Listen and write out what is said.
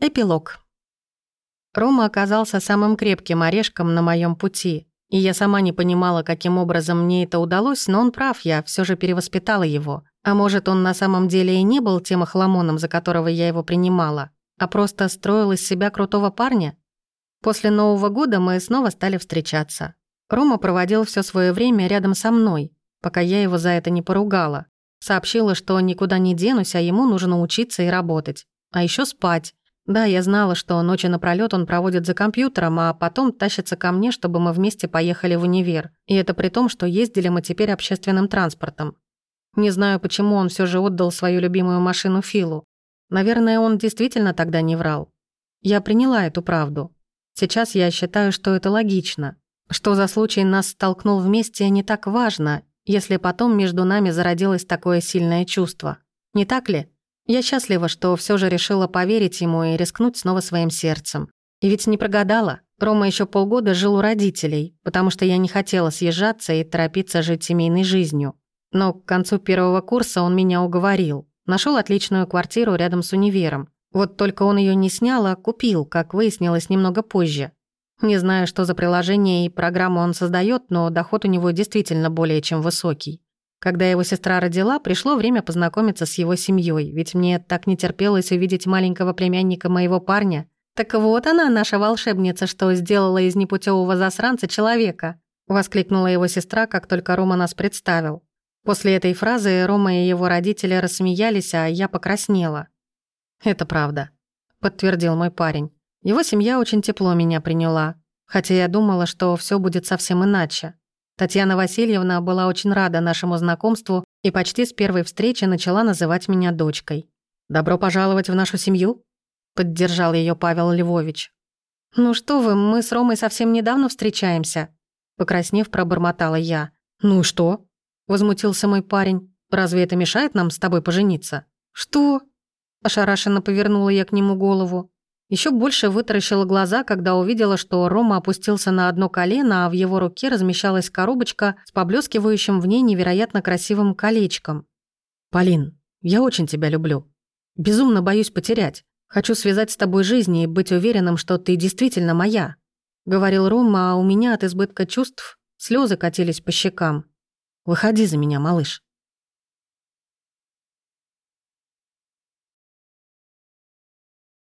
Эпилог. Рома оказался самым крепким орешком на моем пути, и я сама не понимала, каким образом мне это удалось, но он прав, я все же перевоспитала его. А может, он на самом деле и не был тем охламоном, за которого я его принимала, а просто строил из себя крутого парня? После Нового года мы снова стали встречаться. Рома проводил все свое время рядом со мной, пока я его за это не поругала. Сообщила, что никуда не денусь, а ему нужно учиться и работать. А еще спать. Да, я знала, что ночи напролёт он проводит за компьютером, а потом тащится ко мне, чтобы мы вместе поехали в универ. И это при том, что ездили мы теперь общественным транспортом. Не знаю, почему он все же отдал свою любимую машину Филу. Наверное, он действительно тогда не врал. Я приняла эту правду. Сейчас я считаю, что это логично. Что за случай нас столкнул вместе, не так важно, если потом между нами зародилось такое сильное чувство. Не так ли? Я счастлива, что все же решила поверить ему и рискнуть снова своим сердцем. И ведь не прогадала. Рома еще полгода жил у родителей, потому что я не хотела съезжаться и торопиться жить семейной жизнью. Но к концу первого курса он меня уговорил. Нашел отличную квартиру рядом с универом. Вот только он ее не снял, а купил, как выяснилось немного позже. Не знаю, что за приложение и программу он создает, но доход у него действительно более чем высокий. Когда его сестра родила, пришло время познакомиться с его семьей, ведь мне так не терпелось увидеть маленького племянника моего парня. Так вот она, наша волшебница, что сделала из непутевого засранца человека, воскликнула его сестра, как только Рома нас представил. После этой фразы Рома и его родители рассмеялись, а я покраснела. «Это правда», — подтвердил мой парень. «Его семья очень тепло меня приняла, хотя я думала, что все будет совсем иначе. Татьяна Васильевна была очень рада нашему знакомству и почти с первой встречи начала называть меня дочкой. «Добро пожаловать в нашу семью?» — поддержал ее Павел Львович. «Ну что вы, мы с Ромой совсем недавно встречаемся», — покраснев, пробормотала я. «Ну и что?» — возмутился мой парень. «Разве это мешает нам с тобой пожениться?» «Что?» — ошарашенно повернула я к нему голову. Еще больше вытаращила глаза, когда увидела, что Рома опустился на одно колено, а в его руке размещалась коробочка с поблескивающим в ней невероятно красивым колечком. «Полин, я очень тебя люблю. Безумно боюсь потерять. Хочу связать с тобой жизнь и быть уверенным, что ты действительно моя», — говорил Рома, а у меня от избытка чувств слезы катились по щекам. «Выходи за меня, малыш».